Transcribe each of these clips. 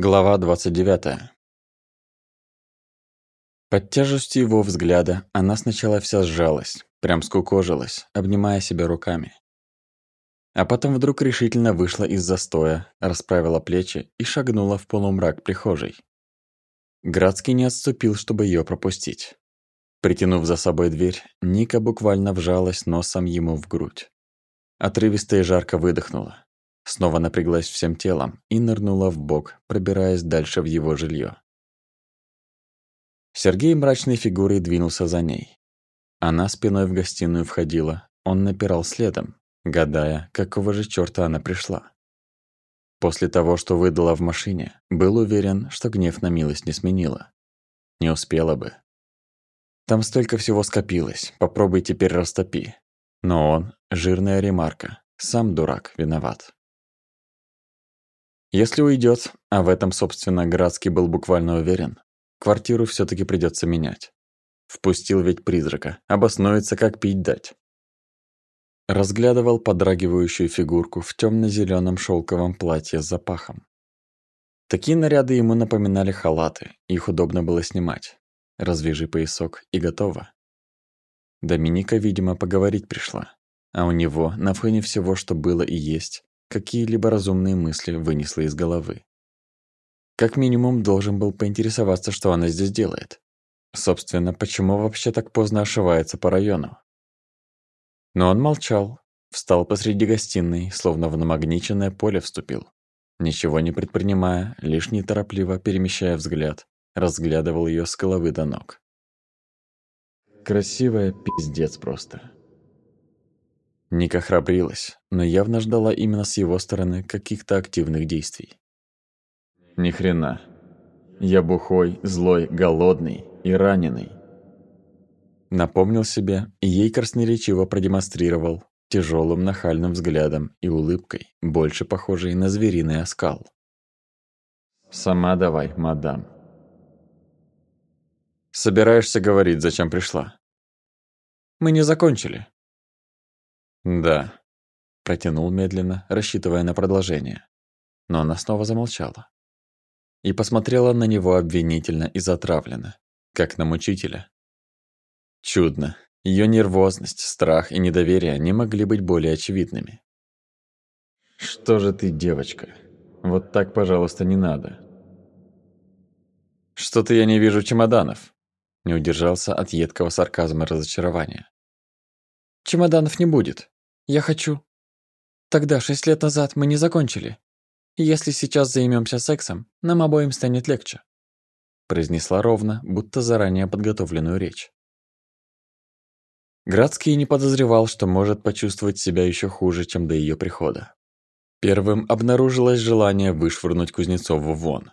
Глава 29. Под тяжестью его взгляда она сначала вся сжалась, прям скукожилась, обнимая себя руками. А потом вдруг решительно вышла из застоя, расправила плечи и шагнула в полумрак прихожей. Градский не отступил, чтобы ее пропустить. Притянув за собой дверь, Ника буквально вжалась носом ему в грудь. Отрывисто и жарко выдохнула. Снова напряглась всем телом и нырнула в бок, пробираясь дальше в его жилье. Сергей мрачной фигурой двинулся за ней. Она спиной в гостиную входила, он напирал следом, гадая, какого же чёрта она пришла. После того, что выдала в машине, был уверен, что гнев на милость не сменила. Не успела бы. Там столько всего скопилось, попробуй теперь растопи. Но он, жирная ремарка, сам дурак, виноват. Если уйдет, а в этом, собственно, Градский был буквально уверен, квартиру все таки придется менять. Впустил ведь призрака, обоснуется, как пить дать. Разглядывал подрагивающую фигурку в темно зеленом шелковом платье с запахом. Такие наряды ему напоминали халаты, их удобно было снимать. Развяжи поясок и готово. Доминика, видимо, поговорить пришла. А у него, на фоне всего, что было и есть, какие-либо разумные мысли вынесла из головы. Как минимум, должен был поинтересоваться, что она здесь делает. Собственно, почему вообще так поздно ошивается по району? Но он молчал, встал посреди гостиной, словно в намагниченное поле вступил. Ничего не предпринимая, лишь неторопливо перемещая взгляд, разглядывал ее с головы до ног. Красивая пиздец просто. Ника храбрилась, но явно ждала именно с его стороны каких-то активных действий. Ни хрена. Я бухой, злой, голодный и раненый. Напомнил себе, и ей красноречиво продемонстрировал тяжелым нахальным взглядом и улыбкой, больше похожей на звериный оскал. «Сама давай, мадам». «Собираешься говорить, зачем пришла?» «Мы не закончили», «Да», – протянул медленно, рассчитывая на продолжение. Но она снова замолчала. И посмотрела на него обвинительно и затравленно, как на мучителя. Чудно. Ее нервозность, страх и недоверие не могли быть более очевидными. «Что же ты, девочка? Вот так, пожалуйста, не надо». «Что-то я не вижу чемоданов», – не удержался от едкого сарказма и разочарования. «Чемоданов не будет», я хочу. Тогда, шесть лет назад, мы не закончили. Если сейчас займемся сексом, нам обоим станет легче. Произнесла ровно, будто заранее подготовленную речь. Градский не подозревал, что может почувствовать себя еще хуже, чем до ее прихода. Первым обнаружилось желание вышвырнуть Кузнецову вон.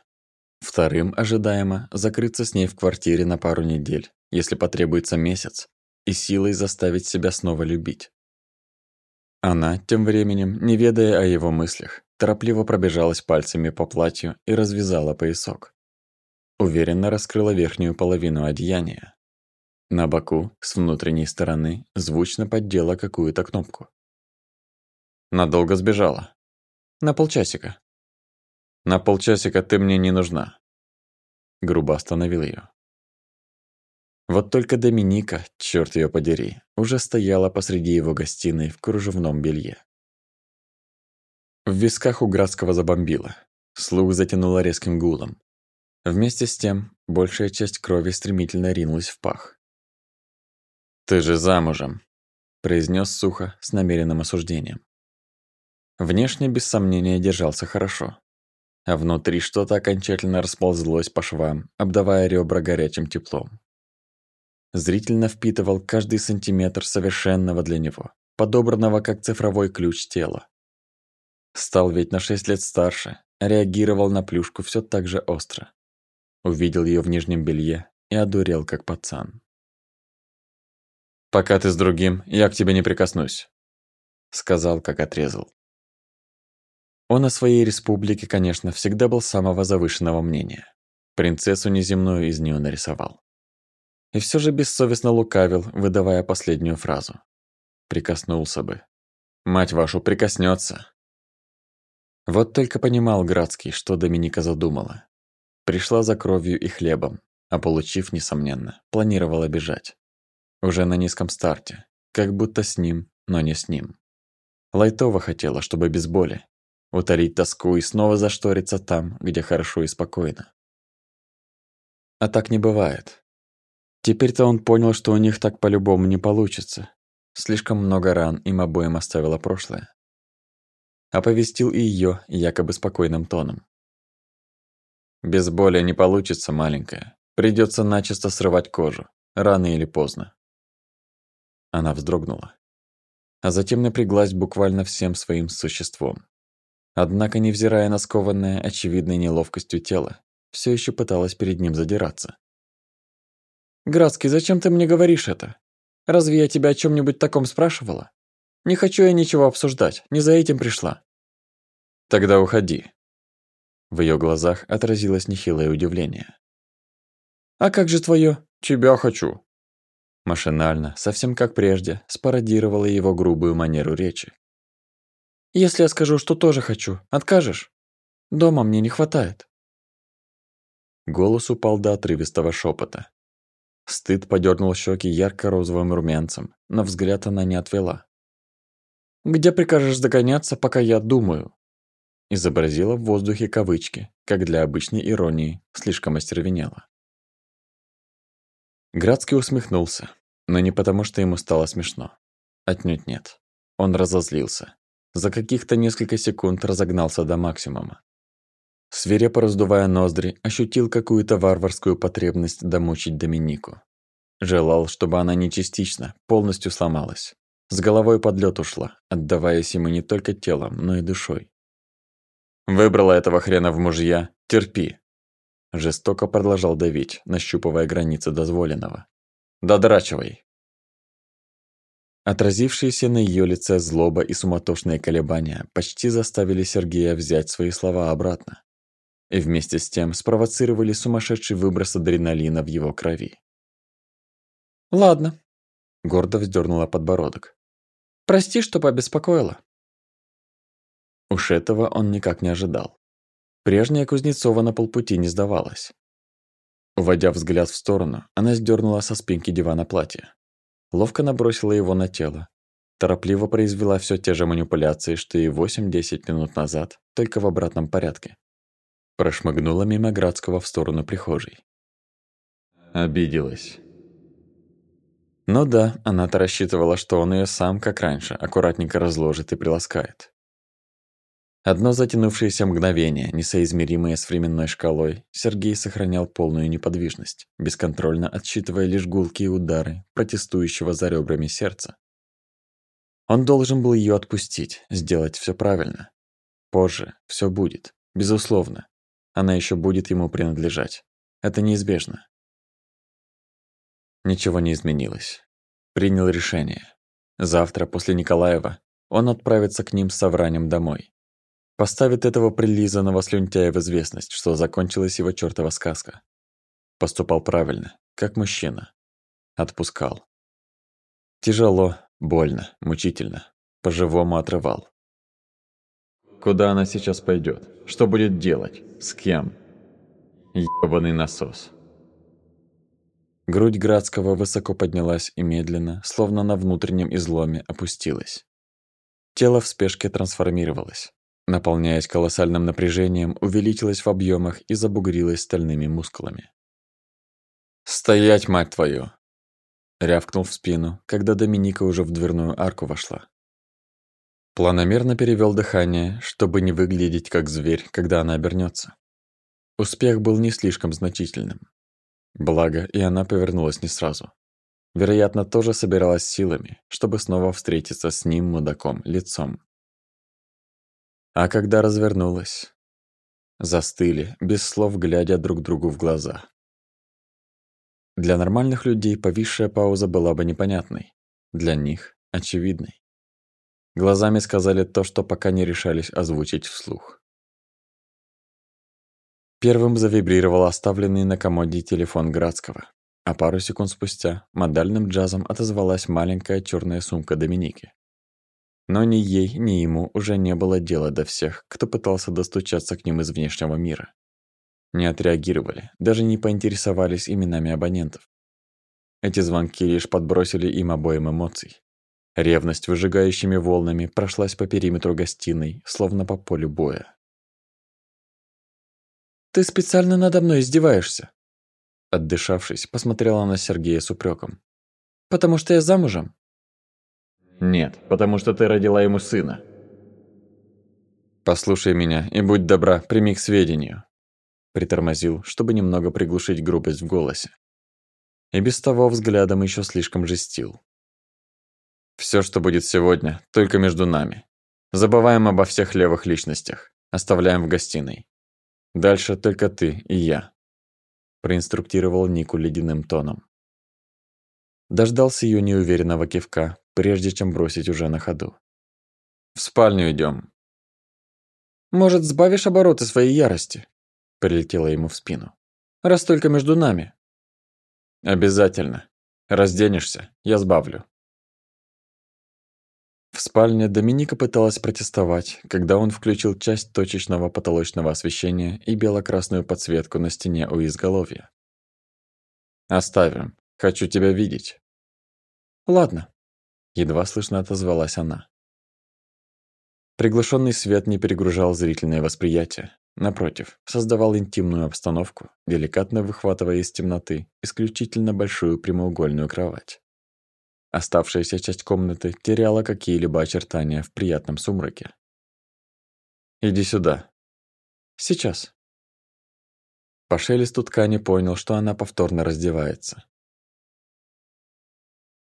Вторым, ожидаемо, закрыться с ней в квартире на пару недель, если потребуется месяц, и силой заставить себя снова любить. Она, тем временем, не ведая о его мыслях, торопливо пробежалась пальцами по платью и развязала поясок. Уверенно раскрыла верхнюю половину одеяния. На боку, с внутренней стороны, звучно поддела какую-то кнопку. Надолго сбежала. На полчасика. На полчасика ты мне не нужна. Грубо остановил ее. Вот только Доминика, черт ее подери, уже стояла посреди его гостиной в кружевном белье. В висках у Градского забомбило. Слух затянуло резким гулом. Вместе с тем, большая часть крови стремительно ринулась в пах. «Ты же замужем», – произнес сухо, с намеренным осуждением. Внешне, без сомнения, держался хорошо. А внутри что-то окончательно расползлось по швам, обдавая ребра горячим теплом зрительно впитывал каждый сантиметр совершенного для него, подобранного как цифровой ключ тела. Стал ведь на шесть лет старше, реагировал на плюшку все так же остро. Увидел ее в нижнем белье и одурел, как пацан. «Пока ты с другим, я к тебе не прикоснусь», — сказал, как отрезал. Он о своей республике, конечно, всегда был самого завышенного мнения. Принцессу неземную из нее нарисовал. И все же бессовестно лукавил, выдавая последнюю фразу. Прикоснулся бы. Мать вашу, прикоснется. Вот только понимал Градский, что Доминика задумала. Пришла за кровью и хлебом, а получив, несомненно, планировала бежать. Уже на низком старте, как будто с ним, но не с ним. Лайтова хотела, чтобы без боли, утолить тоску и снова зашториться там, где хорошо и спокойно. А так не бывает. Теперь-то он понял, что у них так по-любому не получится. Слишком много ран им обоим оставило прошлое. Оповестил и её якобы спокойным тоном. Без боли не получится, маленькая. Придётся начисто срывать кожу, рано или поздно. Она вздрогнула. А затем напряглась буквально всем своим существом. Однако, невзирая на скованное очевидной неловкостью тело, всё ещё пыталась перед ним задираться. «Градский, зачем ты мне говоришь это? Разве я тебя о чём-нибудь таком спрашивала? Не хочу я ничего обсуждать, не за этим пришла». «Тогда уходи». В её глазах отразилось нехилое удивление. «А как же твоё? Тебя хочу». Машинально, совсем как прежде, спародировала его грубую манеру речи. «Если я скажу, что тоже хочу, откажешь? Дома мне не хватает». Голос упал до отрывистого шепота. Стыд подернул щеки ярко-розовым румянцем, но взгляд она не отвела. «Где прикажешь загоняться, пока я думаю?» Изобразила в воздухе кавычки, как для обычной иронии, слишком остервенела. Градский усмехнулся, но не потому, что ему стало смешно. Отнюдь нет. Он разозлился. За каких-то несколько секунд разогнался до максимума. Свирепо раздувая ноздри, ощутил какую-то варварскую потребность домучить Доминику. Желал, чтобы она не частично, полностью сломалась. С головой под лёд ушла, отдаваясь ему не только телом, но и душой. «Выбрала этого хрена в мужья, терпи!» Жестоко продолжал давить, нащупывая границы дозволенного. «Додрачивай!» Отразившиеся на её лице злоба и суматошные колебания почти заставили Сергея взять свои слова обратно и вместе с тем спровоцировали сумасшедший выброс адреналина в его крови. «Ладно», — гордо вздернула подбородок. «Прости, что побеспокоила». Уж этого он никак не ожидал. Прежняя Кузнецова на полпути не сдавалась. Уводя взгляд в сторону, она сдернула со спинки дивана платье. Ловко набросила его на тело. Торопливо произвела все те же манипуляции, что и 8-10 минут назад, только в обратном порядке. Прошмыгнула мимо Градского в сторону прихожей. Обиделась. Ну да, она-то рассчитывала, что он ее сам, как раньше, аккуратненько разложит и приласкает. Одно затянувшееся мгновение, несоизмеримое с временной шкалой, Сергей сохранял полную неподвижность, бесконтрольно отсчитывая лишь гулкие удары протестующего за ребрами сердца. Он должен был ее отпустить, сделать все правильно. Позже все будет, безусловно, она еще будет ему принадлежать. Это неизбежно. Ничего не изменилось. Принял решение. Завтра, после Николаева, он отправится к ним с совранием домой. Поставит этого прилизанного слюнтяя в известность, что закончилась его чертова сказка. Поступал правильно, как мужчина. Отпускал. Тяжело, больно, мучительно. По-живому отрывал. Куда она сейчас пойдет? Что будет делать? С кем? Ёбаный насос. Грудь Градского высоко поднялась и медленно, словно на внутреннем изломе, опустилась. Тело в спешке трансформировалось. Наполняясь колоссальным напряжением, увеличилось в объемах и забугрилось стальными мускулами. «Стоять, мать твою!» Рявкнул в спину, когда Доминика уже в дверную арку вошла. Планомерно перевел дыхание, чтобы не выглядеть как зверь, когда она обернется. Успех был не слишком значительным. Благо, и она повернулась не сразу. Вероятно, тоже собиралась силами, чтобы снова встретиться с ним, мудаком, лицом. А когда развернулась, застыли, без слов глядя друг другу в глаза. Для нормальных людей повисшая пауза была бы непонятной. Для них – очевидной. Глазами сказали то, что пока не решались озвучить вслух. Первым завибрировал оставленный на комоде телефон Градского, а пару секунд спустя модальным джазом отозвалась маленькая черная сумка Доминики. Но ни ей, ни ему уже не было дела до всех, кто пытался достучаться к ним из внешнего мира. Не отреагировали, даже не поинтересовались именами абонентов. Эти звонки лишь подбросили им обоим эмоций. Ревность выжигающими волнами прошлась по периметру гостиной, словно по полю боя. «Ты специально надо мной издеваешься?» Отдышавшись, посмотрела на Сергея с упреком. «Потому что я замужем?» «Нет, потому что ты родила ему сына». «Послушай меня и будь добра, прими к сведению», притормозил, чтобы немного приглушить грубость в голосе. И без того взглядом еще слишком жестил. Все, что будет сегодня, только между нами. Забываем обо всех левых личностях, оставляем в гостиной. Дальше только ты и я, проинструктировал Нику ледяным тоном. Дождался ее неуверенного кивка, прежде чем бросить уже на ходу. В спальню идем. Может, сбавишь обороты своей ярости? прилетело ему в спину. Раз только между нами. Обязательно. Разденешься, я сбавлю. В спальне Доминика пыталась протестовать, когда он включил часть точечного потолочного освещения и бело-красную подсветку на стене у изголовья. «Оставим. Хочу тебя видеть». «Ладно», — едва слышно отозвалась она. Приглушенный свет не перегружал зрительное восприятие. Напротив, создавал интимную обстановку, деликатно выхватывая из темноты исключительно большую прямоугольную кровать. Оставшаяся часть комнаты теряла какие-либо очертания в приятном сумраке. «Иди сюда». «Сейчас». По шелесту ткани понял, что она повторно раздевается.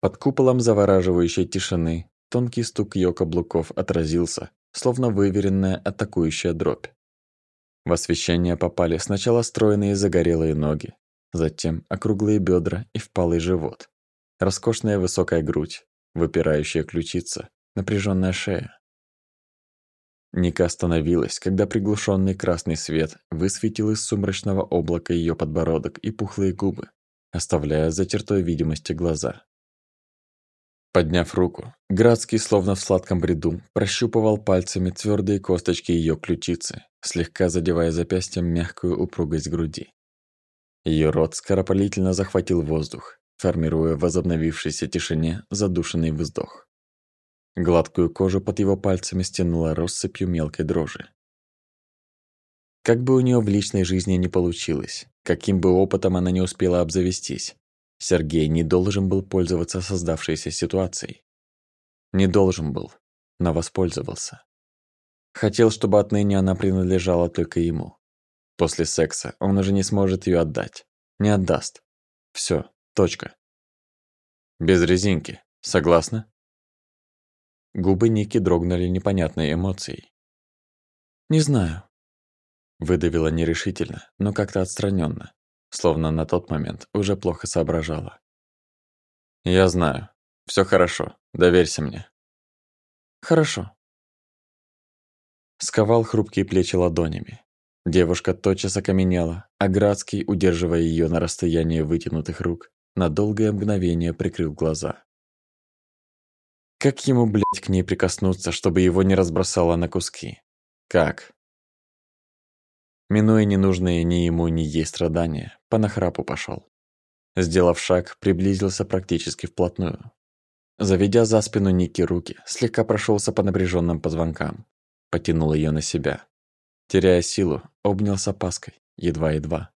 Под куполом завораживающей тишины тонкий стук её каблуков отразился, словно выверенная атакующая дробь. В освещение попали сначала стройные загорелые ноги, затем округлые бедра и впалый живот. Роскошная высокая грудь, выпирающая ключица, напряженная шея. Ника остановилась, когда приглушенный красный свет высветил из сумрачного облака ее подбородок и пухлые губы, оставляя за чертой видимости глаза. Подняв руку, Градский, словно в сладком бреду, прощупывал пальцами твердые косточки ее ключицы, слегка задевая запястьем мягкую упругость груди. Ее рот скоропалительно захватил воздух, формируя в возобновившейся тишине задушенный вздох. Гладкую кожу под его пальцами стянула россыпью мелкой дрожи. Как бы у нее в личной жизни не получилось, каким бы опытом она не успела обзавестись, Сергей не должен был пользоваться создавшейся ситуацией. Не должен был, но воспользовался. Хотел, чтобы отныне она принадлежала только ему. После секса он уже не сможет ее отдать. Не отдаст. Все, Точка. Без резинки. Согласна? Губы Ники дрогнули непонятной эмоцией. «Не знаю», — выдавила нерешительно, но как-то отстраненно, словно на тот момент уже плохо соображала. «Я знаю. Все хорошо. Доверься мне». «Хорошо». Сковал хрупкие плечи ладонями. Девушка тотчас окаменела, а Градский, удерживая ее на расстоянии вытянутых рук, на долгое мгновение прикрыл глаза. Как ему, блядь, к ней прикоснуться, чтобы его не разбросало на куски? Как? Минуя ненужные ни ему, ни ей страдания, по нахрапу пошел. Сделав шаг, приблизился практически вплотную. Заведя за спину Ники руки, слегка прошелся по напряженным позвонкам. Потянул ее на себя. Теряя силу, обнял с опаской, едва-едва.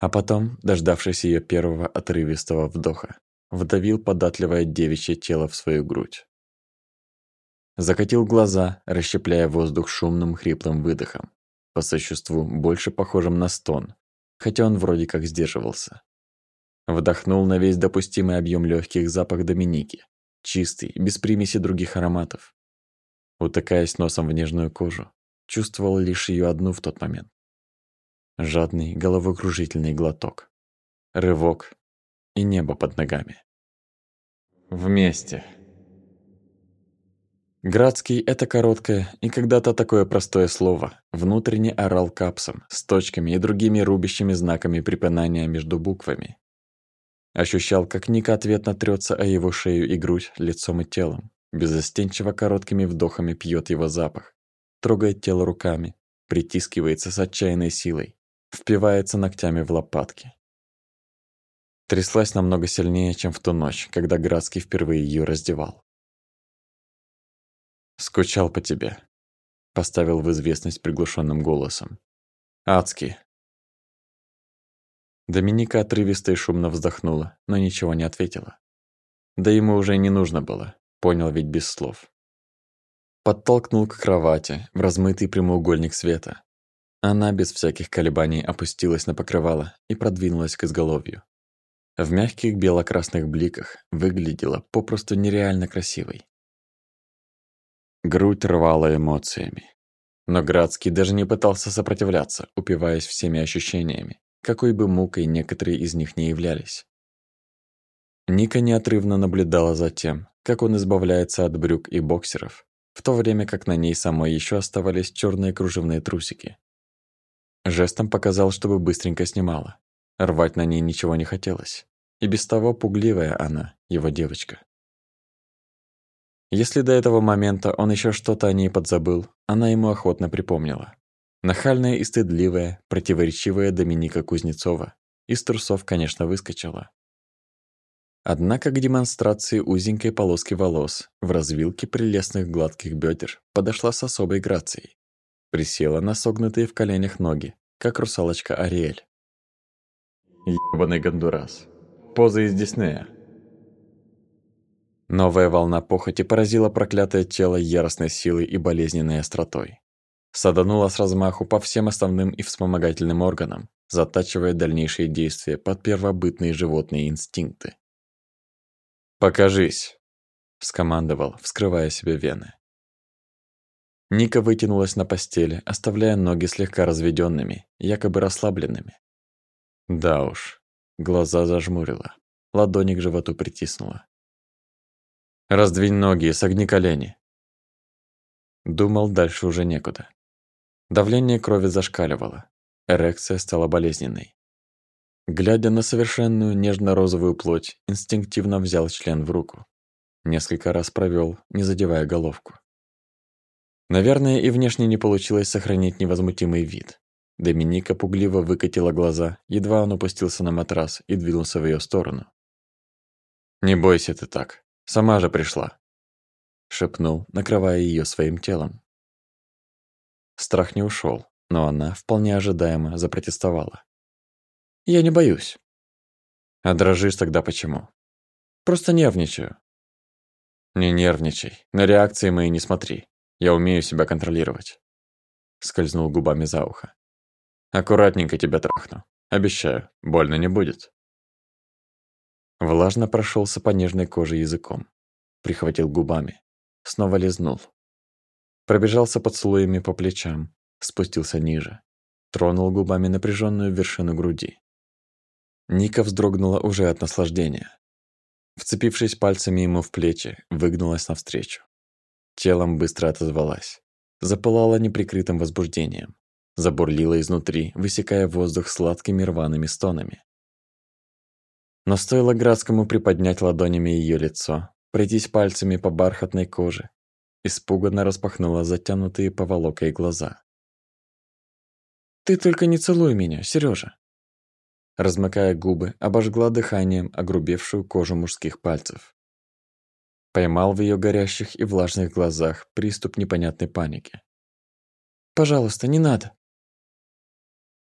А потом, дождавшись ее первого отрывистого вдоха, вдавил податливое девичье тело в свою грудь. Закатил глаза, расщепляя воздух шумным хриплым выдохом, по существу больше похожим на стон, хотя он вроде как сдерживался. Вдохнул на весь допустимый объем легких запах Доминики, чистый, без примеси других ароматов. Утыкаясь носом в нежную кожу, чувствовал лишь ее одну в тот момент. Жадный головокружительный глоток. Рывок. И небо под ногами. Вместе. Градский — это короткое и когда-то такое простое слово, внутренне орал капсом, с точками и другими рубящими знаками препинания между буквами. Ощущал, как Ника ответно трется о его шею и грудь лицом и телом, безостенчиво короткими вдохами пьет его запах, трогает тело руками, притискивается с отчаянной силой, впивается ногтями в лопатки. Тряслась намного сильнее, чем в ту ночь, когда Градский впервые ее раздевал. «Скучал по тебе», — поставил в известность приглушенным голосом. «Адски». Доминика отрывисто и шумно вздохнула, но ничего не ответила. Да ему уже не нужно было, понял ведь без слов. Подтолкнул к кровати, в размытый прямоугольник света. Она без всяких колебаний опустилась на покрывало и продвинулась к изголовью. В мягких бело-красных бликах выглядела попросту нереально красивой. Грудь рвала эмоциями. Но Градский даже не пытался сопротивляться, упиваясь всеми ощущениями, какой бы мукой некоторые из них не являлись. Ника неотрывно наблюдала за тем, как он избавляется от брюк и боксеров, в то время как на ней самой еще оставались черные кружевные трусики. Жестом показал, чтобы быстренько снимала. Рвать на ней ничего не хотелось. И без того пугливая она, его девочка. Если до этого момента он еще что-то о ней подзабыл, она ему охотно припомнила. Нахальная и стыдливая, противоречивая Доминика Кузнецова. Из трусов, конечно, выскочила. Однако к демонстрации узенькой полоски волос в развилке прелестных гладких бедер подошла с особой грацией. Присела на согнутые в коленях ноги, как русалочка Ариэль. Ёбаный гондурас. Поза из Диснея. Новая волна похоти поразила проклятое тело яростной силой и болезненной остротой. Саданула с размаху по всем основным и вспомогательным органам, затачивая дальнейшие действия под первобытные животные инстинкты. «Покажись!» – скомандовал, вскрывая себе вены. Ника вытянулась на постели, оставляя ноги слегка разведенными, якобы расслабленными. Да уж, глаза зажмурила, ладони к животу притиснула. Раздвинь ноги и согни колени. Думал, дальше уже некуда. Давление крови зашкаливало. Эрекция стала болезненной. Глядя на совершенную нежно-розовую плоть, инстинктивно взял член в руку. Несколько раз провел, не задевая головку. Наверное, и внешне не получилось сохранить невозмутимый вид. Доминика пугливо выкатила глаза, едва он опустился на матрас и двинулся в ее сторону. «Не бойся ты так. Сама же пришла», — шепнул, накрывая ее своим телом. Страх не ушел, но она вполне ожидаемо запротестовала. «Я не боюсь». «А дрожишь тогда почему?» «Просто нервничаю». «Не нервничай, на реакции мои не смотри. Я умею себя контролировать». Скользнул губами за ухо. «Аккуратненько тебя трахну. Обещаю, больно не будет». Влажно прошелся по нежной коже языком. Прихватил губами. Снова лизнул. Пробежался поцелуями по плечам. Спустился ниже. Тронул губами напряженную вершину груди. Ника вздрогнула уже от наслаждения. Вцепившись пальцами ему в плечи, выгнулась навстречу. Телом быстро отозвалась. Запылала неприкрытым возбуждением. Забурлила изнутри, высекая воздух сладкими рваными стонами. Но стоило Градскому приподнять ладонями ее лицо, пройтись пальцами по бархатной коже, испуганно распахнула затянутые поволокой глаза. «Ты только не целуй меня, Сережа. Размыкая губы, обожгла дыханием огрубевшую кожу мужских пальцев. Поймал в ее горящих и влажных глазах приступ непонятной паники. «Пожалуйста, не надо!»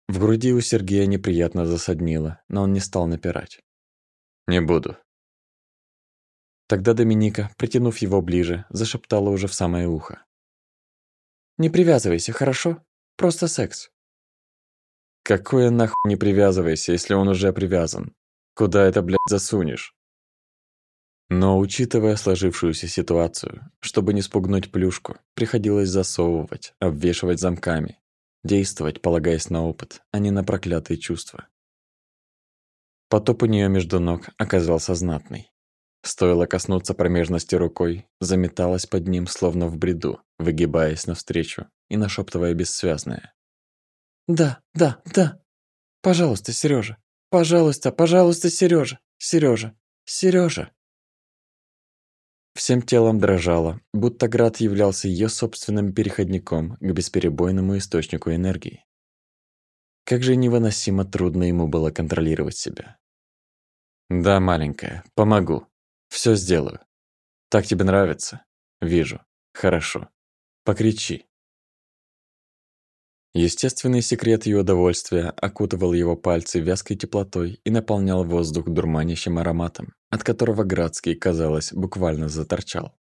В груди у Сергея неприятно засаднило, но он не стал напирать. «Не буду». Тогда Доминика, притянув его ближе, зашептала уже в самое ухо. «Не привязывайся, хорошо? Просто секс». «Какое нахуй не привязывайся, если он уже привязан? Куда это, блядь, засунешь?» Но, учитывая сложившуюся ситуацию, чтобы не спугнуть плюшку, приходилось засовывать, обвешивать замками, действовать, полагаясь на опыт, а не на проклятые чувства. Потоп у нее между ног оказался знатный. Стоило коснуться промежности рукой, заметалась под ним, словно в бреду, выгибаясь навстречу и нашептывая бессвязное. «Да, да, да! Пожалуйста, Сережа! Пожалуйста, пожалуйста, Сережа! Сережа! Сережа!» Всем телом дрожала, будто град являлся ее собственным переходником к бесперебойному источнику энергии. Как же невыносимо трудно ему было контролировать себя. «Да, маленькая, помогу. Все сделаю. Так тебе нравится? Вижу. Хорошо. Покричи». Естественный секрет ее удовольствия окутывал его пальцы вязкой теплотой и наполнял воздух дурманящим ароматом, от которого Градский, казалось, буквально заторчал.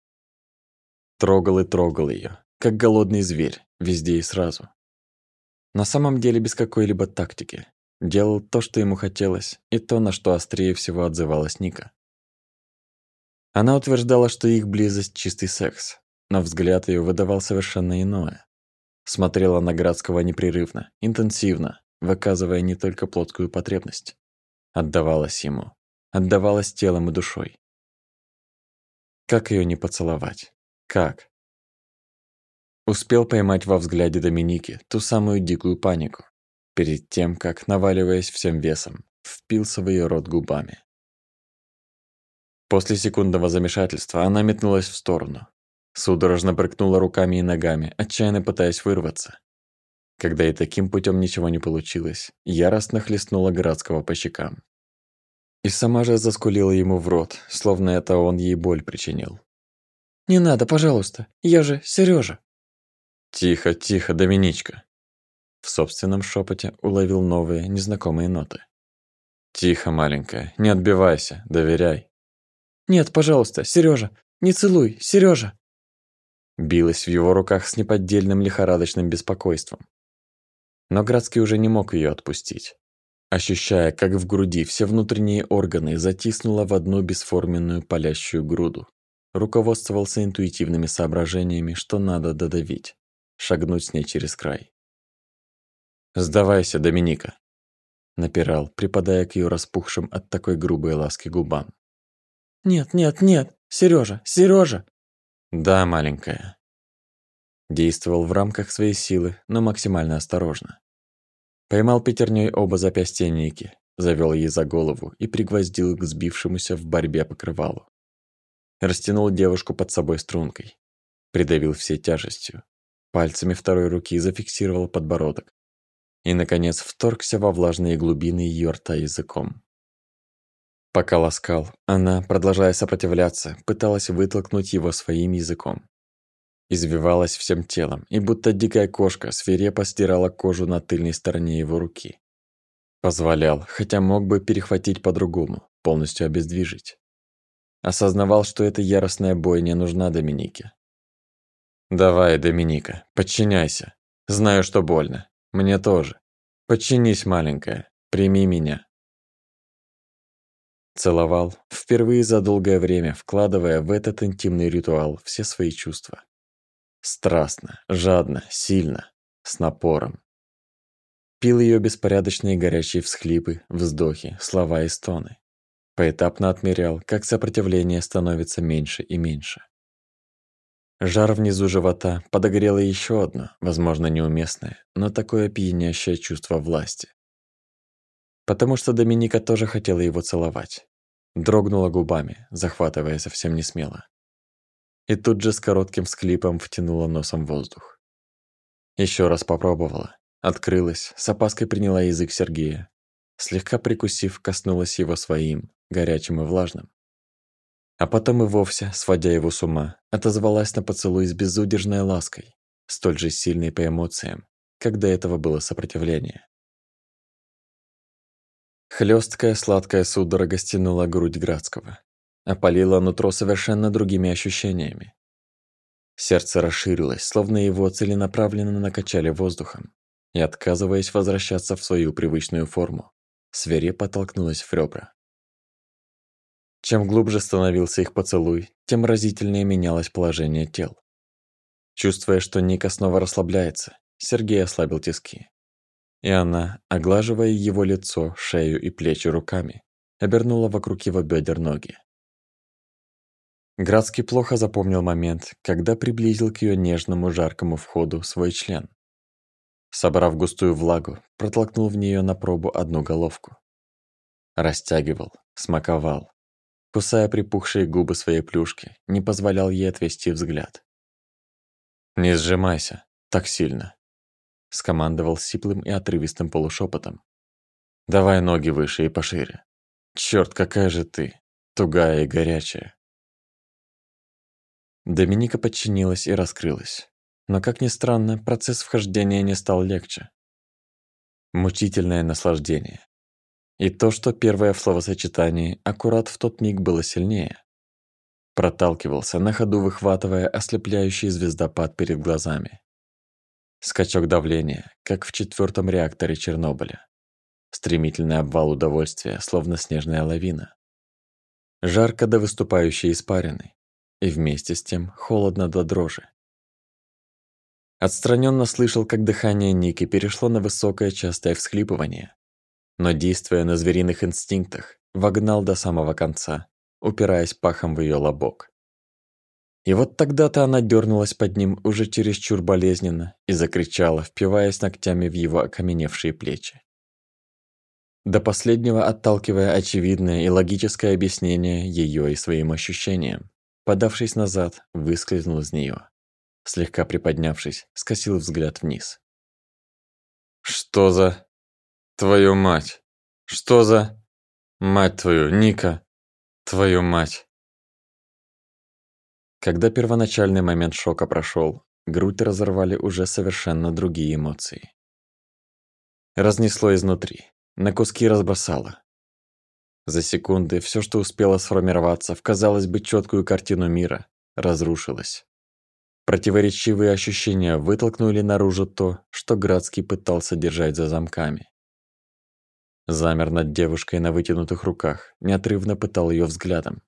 Трогал и трогал ее, как голодный зверь, везде и сразу. На самом деле без какой-либо тактики. Делал то, что ему хотелось, и то, на что острее всего отзывалась Ника. Она утверждала, что их близость – чистый секс, но взгляд ее выдавал совершенно иное. Смотрела на Градского непрерывно, интенсивно, выказывая не только плотскую потребность. Отдавалась ему. Отдавалась телом и душой. Как ее не поцеловать? Как? Успел поймать во взгляде Доминики ту самую дикую панику, перед тем, как, наваливаясь всем весом, впился в ее рот губами. После секундного замешательства она метнулась в сторону, Судорожно прыгнула руками и ногами, отчаянно пытаясь вырваться. Когда и таким путем ничего не получилось, яростно хлестнула Градского по щекам. И сама же заскулила ему в рот, словно это он ей боль причинил. «Не надо, пожалуйста, я же Сережа. «Тихо, тихо, Доминичка!» В собственном шепоте уловил новые, незнакомые ноты. «Тихо, маленькая, не отбивайся, доверяй». «Нет, пожалуйста, Сережа, не целуй, Сережа билась в его руках с неподдельным лихорадочным беспокойством. Но Градский уже не мог ее отпустить. Ощущая, как в груди все внутренние органы затиснуло в одну бесформенную палящую груду, руководствовался интуитивными соображениями, что надо додавить, шагнуть с ней через край. «Сдавайся, Доминика!» напирал, припадая к ее распухшим от такой грубой ласки губам. «Нет, нет, нет! Сережа, Сережа! Да, маленькая. Действовал в рамках своей силы, но максимально осторожно. Поймал пятерней оба запястья Ники, завёл ей за голову и пригвоздил к сбившемуся в борьбе покрывалу. Растянул девушку под собой стрункой, придавил всей тяжестью, пальцами второй руки зафиксировал подбородок и, наконец, вторгся во влажные глубины её рта языком. Пока ласкал, она, продолжая сопротивляться, пыталась вытолкнуть его своим языком. Извивалась всем телом, и будто дикая кошка свирепо стирала кожу на тыльной стороне его руки. Позволял, хотя мог бы перехватить по-другому, полностью обездвижить. Осознавал, что эта яростная бой не нужна Доминике. «Давай, Доминика, подчиняйся. Знаю, что больно. Мне тоже. Подчинись, маленькая. Прими меня. Целовал, впервые за долгое время вкладывая в этот интимный ритуал все свои чувства. Страстно, жадно, сильно, с напором. Пил ее беспорядочные горячие всхлипы, вздохи, слова и стоны. Поэтапно отмерял, как сопротивление становится меньше и меньше. Жар внизу живота подогрело еще одно, возможно, неуместное, но такое пьянящее чувство власти. Потому что Доминика тоже хотела его целовать. Дрогнула губами, захватывая совсем не смело. И тут же с коротким всклипом втянула носом воздух. Еще раз попробовала, открылась, с опаской приняла язык Сергея. Слегка прикусив, коснулась его своим, горячим и влажным. А потом и вовсе, сводя его с ума, отозвалась на поцелуй с безудержной лаской, столь же сильной по эмоциям, как до этого было сопротивление. Хлёсткая сладкая судорога стянула грудь Градского. Опалила нутро совершенно другими ощущениями. Сердце расширилось, словно его целенаправленно накачали воздухом, и, отказываясь возвращаться в свою привычную форму, свирепо толкнулась в ребра. Чем глубже становился их поцелуй, тем разительнее менялось положение тел. Чувствуя, что Ника снова расслабляется, Сергей ослабил тиски. И она, оглаживая его лицо, шею и плечи руками, обернула вокруг его бедер ноги. Градский плохо запомнил момент, когда приблизил к ее нежному жаркому входу свой член. Собрав густую влагу, протолкнул в нее на пробу одну головку. Растягивал, смаковал. кусая припухшие губы своей плюшки, не позволял ей отвести взгляд. «Не сжимайся, так сильно», — скомандовал сиплым и отрывистым полушепотом. «Давай ноги выше и пошире. Черт, какая же ты, тугая и горячая». Доминика подчинилась и раскрылась. Но, как ни странно, процесс вхождения не стал легче. Мучительное наслаждение. И то, что первое в словосочетании аккурат в тот миг было сильнее. Проталкивался, на ходу выхватывая ослепляющий звездопад перед глазами. Скачок давления, как в четвертом реакторе Чернобыля. Стремительный обвал удовольствия, словно снежная лавина. Жарко до выступающей испарины. И вместе с тем холодно до дрожи. Отстраненно слышал, как дыхание Ники перешло на высокое частое всхлипывание. Но действуя на звериных инстинктах, вогнал до самого конца, упираясь пахом в ее лобок. И вот тогда-то она дернулась под ним уже чересчур болезненно и закричала, впиваясь ногтями в его окаменевшие плечи. До последнего отталкивая очевидное и логическое объяснение ее и своим ощущениям, подавшись назад, выскользнул из нее слегка приподнявшись, скосил взгляд вниз. «Что за... твою мать? Что за... мать твою, Ника? Твою мать!» Когда первоначальный момент шока прошел, грудь разорвали уже совершенно другие эмоции. Разнесло изнутри, на куски разбросало. За секунды все, что успело сформироваться в, казалось бы, четкую картину мира, разрушилось. Противоречивые ощущения вытолкнули наружу то, что Градский пытался держать за замками. Замер над девушкой на вытянутых руках, неотрывно пытал ее взглядом.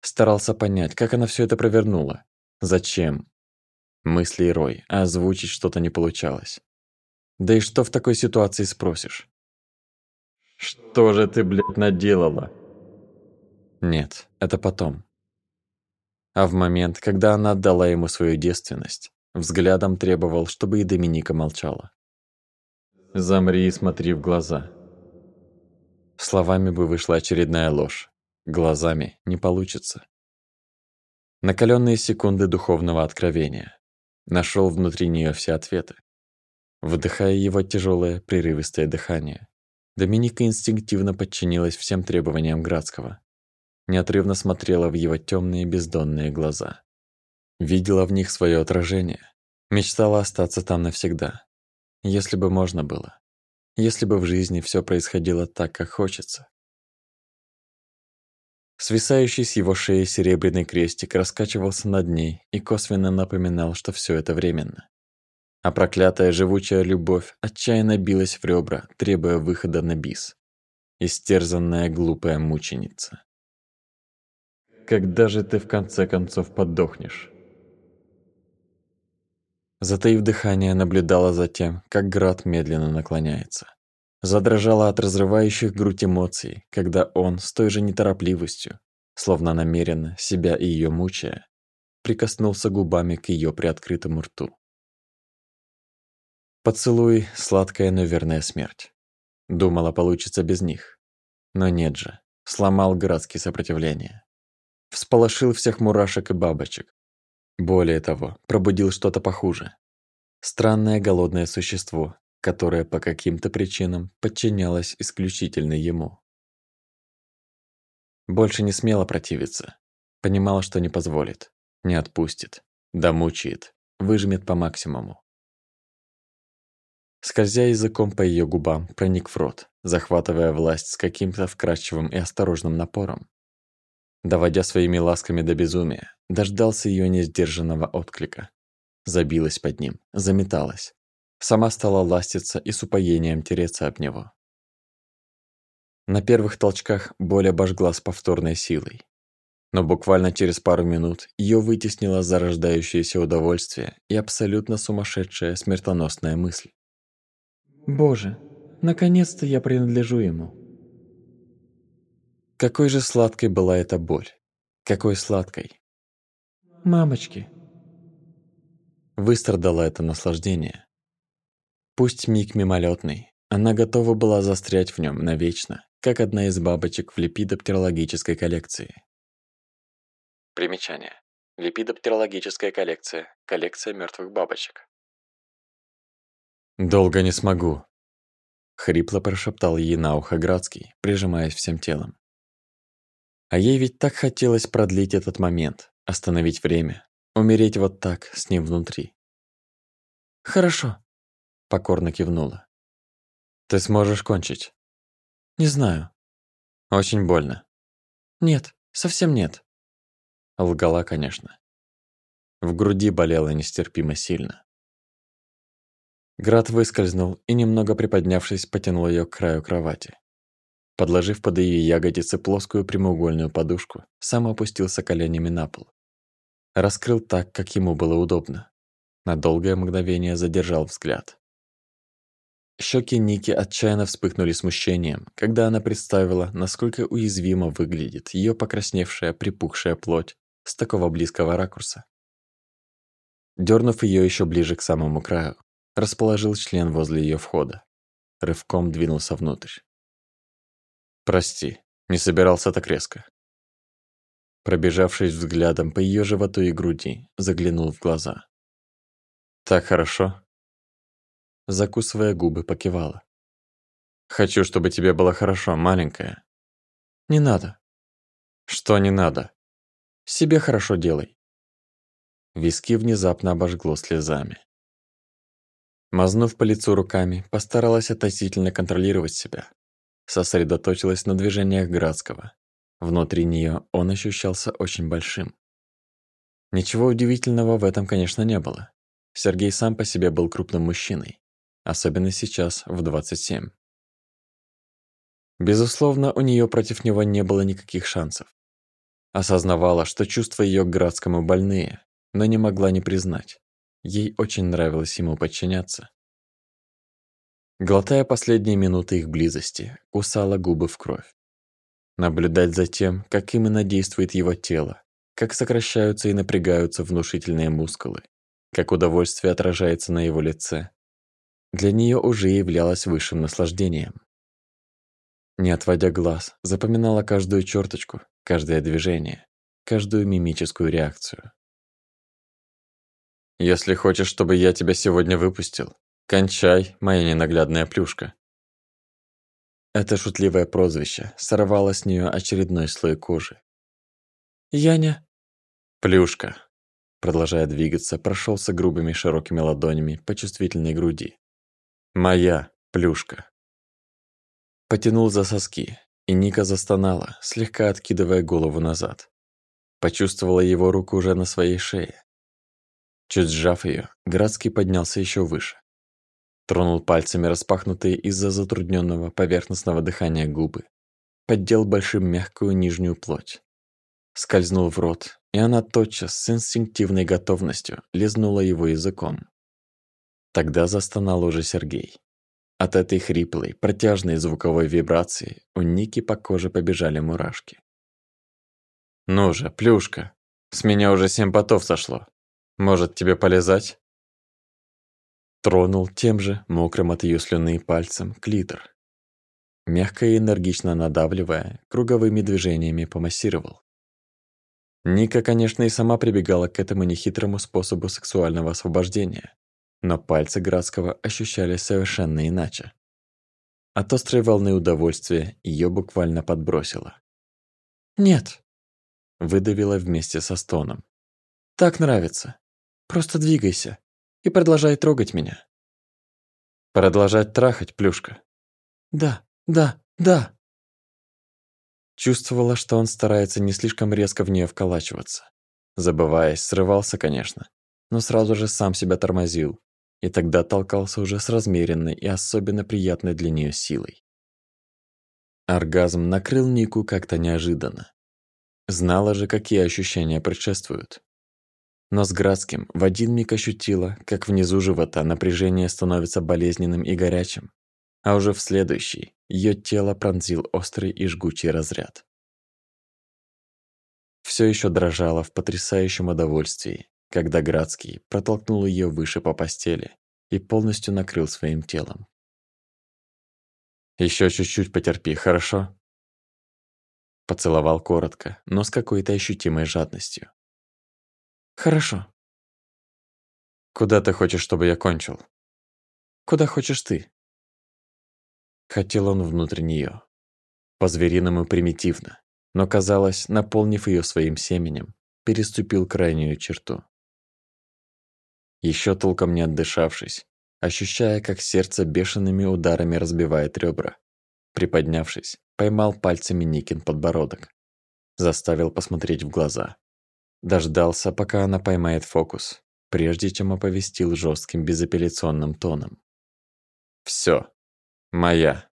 Старался понять, как она все это провернула. Зачем? Мысли рой, а озвучить что-то не получалось. Да и что в такой ситуации спросишь? «Что же ты, блядь, наделала?» Нет, это потом. А в момент, когда она отдала ему свою девственность, взглядом требовал, чтобы и Доминика молчала. «Замри и смотри в глаза». Словами бы вышла очередная ложь. Глазами не получится. Накаленные секунды духовного откровения. Нашел внутри нее все ответы. Вдыхая его тяжелое, прерывистое дыхание, Доминика инстинктивно подчинилась всем требованиям Градского неотрывно смотрела в его темные бездонные глаза. Видела в них свое отражение, мечтала остаться там навсегда. Если бы можно было. Если бы в жизни все происходило так, как хочется. Свисающий с его шеи серебряный крестик раскачивался над ней и косвенно напоминал, что все это временно. А проклятая живучая любовь отчаянно билась в ребра, требуя выхода на бис. Истерзанная глупая мученица. Когда же ты в конце концов подохнешь? Затаив дыхание, наблюдала за тем, как град медленно наклоняется. Задрожала от разрывающих грудь эмоций, когда он с той же неторопливостью, словно намеренно, себя и ее мучая, прикоснулся губами к ее приоткрытому рту. Поцелуй — сладкая, но верная смерть. Думала, получится без них. Но нет же, сломал городские сопротивления всполошил всех мурашек и бабочек. Более того, пробудил что-то похуже. Странное голодное существо, которое по каким-то причинам подчинялось исключительно ему. Больше не смело противиться. Понимала, что не позволит, не отпустит, домучает, выжмет по максимуму. Скользя языком по ее губам, проник в рот, захватывая власть с каким-то вкрадчивым и осторожным напором доводя своими ласками до безумия, дождался ее несдержанного отклика. Забилась под ним, заметалась. Сама стала ластиться и с упоением тереться об него. На первых толчках боль обожгла с повторной силой. Но буквально через пару минут ее вытеснило зарождающееся удовольствие и абсолютно сумасшедшая смертоносная мысль. «Боже, наконец-то я принадлежу ему!» Какой же сладкой была эта боль. Какой сладкой. Мамочки. Выстрадала это наслаждение. Пусть миг мимолетный, она готова была застрять в нем навечно, как одна из бабочек в лепидоптерологической коллекции. Примечание. Липидоптерологическая коллекция. Коллекция мертвых бабочек. «Долго не смогу», — хрипло прошептал ей на ухо Градский, прижимаясь всем телом. А ей ведь так хотелось продлить этот момент, остановить время, умереть вот так, с ним внутри. «Хорошо», — покорно кивнула. «Ты сможешь кончить?» «Не знаю». «Очень больно». «Нет, совсем нет». Лгала, конечно. В груди болело нестерпимо сильно. Град выскользнул и, немного приподнявшись, потянул ее к краю кровати. Подложив под ее ягодицы плоскую прямоугольную подушку, сам опустился коленями на пол. Раскрыл так, как ему было удобно. На долгое мгновение задержал взгляд. Щеки Ники отчаянно вспыхнули смущением, когда она представила, насколько уязвимо выглядит ее покрасневшая, припухшая плоть с такого близкого ракурса. Дернув ее еще ближе к самому краю, расположил член возле ее входа. Рывком двинулся внутрь. «Прости, не собирался так резко». Пробежавшись взглядом по ее животу и груди, заглянул в глаза. «Так хорошо?» Закусывая губы, покивала. «Хочу, чтобы тебе было хорошо, маленькая». «Не надо». «Что не надо?» «Себе хорошо делай». Виски внезапно обожгло слезами. Мазнув по лицу руками, постаралась относительно контролировать себя. Сосредоточилась на движениях Градского. Внутри нее он ощущался очень большим. Ничего удивительного в этом, конечно, не было. Сергей сам по себе был крупным мужчиной. Особенно сейчас, в 27. Безусловно, у нее против него не было никаких шансов. Осознавала, что чувства ее к Градскому больные, но не могла не признать. Ей очень нравилось ему подчиняться. Глотая последние минуты их близости, кусала губы в кровь. Наблюдать за тем, как именно действует его тело, как сокращаются и напрягаются внушительные мускулы, как удовольствие отражается на его лице, для нее уже являлось высшим наслаждением. Не отводя глаз, запоминала каждую черточку, каждое движение, каждую мимическую реакцию. Если хочешь, чтобы я тебя сегодня выпустил, кончай, моя ненаглядная плюшка. Это шутливое прозвище сорвало с нее очередной слой кожи. Яня. Плюшка. Продолжая двигаться, прошелся грубыми широкими ладонями по чувствительной груди. Моя плюшка. Потянул за соски, и Ника застонала, слегка откидывая голову назад. Почувствовала его руку уже на своей шее, Чуть сжав ее, Градский поднялся еще выше. Тронул пальцами распахнутые из-за затрудненного поверхностного дыхания губы. Поддел большим мягкую нижнюю плоть. Скользнул в рот, и она тотчас с инстинктивной готовностью лизнула его языком. Тогда застонал уже Сергей. От этой хриплой, протяжной звуковой вибрации у Ники по коже побежали мурашки. «Ну же, плюшка, с меня уже семь потов сошло. Может, тебе полезать?» Тронул тем же, мокрым от ее слюны пальцем, клитор. Мягко и энергично надавливая, круговыми движениями помассировал. Ника, конечно, и сама прибегала к этому нехитрому способу сексуального освобождения, но пальцы Градского ощущались совершенно иначе. От острой волны удовольствия ее буквально подбросило. «Нет», — выдавила вместе со стоном. «Так нравится. Просто двигайся и продолжай трогать меня. Продолжать трахать, плюшка. Да, да, да. Чувствовала, что он старается не слишком резко в нее вколачиваться. Забываясь, срывался, конечно, но сразу же сам себя тормозил, и тогда толкался уже с размеренной и особенно приятной для нее силой. Оргазм накрыл Нику как-то неожиданно. Знала же, какие ощущения предшествуют. Но с Градским в один миг ощутила, как внизу живота напряжение становится болезненным и горячим, а уже в следующий ее тело пронзил острый и жгучий разряд. Все еще дрожало в потрясающем удовольствии, когда Градский протолкнул ее выше по постели и полностью накрыл своим телом. Еще чуть-чуть потерпи, хорошо? Поцеловал коротко, но с какой-то ощутимой жадностью. Хорошо. Куда ты хочешь, чтобы я кончил? Куда хочешь ты. Хотел он внутрь неё. По-звериному примитивно, но, казалось, наполнив её своим семенем, переступил крайнюю черту. Ещё толком не отдышавшись, ощущая, как сердце бешеными ударами разбивает ребра, приподнявшись, поймал пальцами Никин подбородок, заставил посмотреть в глаза. Дождался, пока она поймает фокус, прежде чем оповестил жестким безапелляционным тоном. «Всё, моя».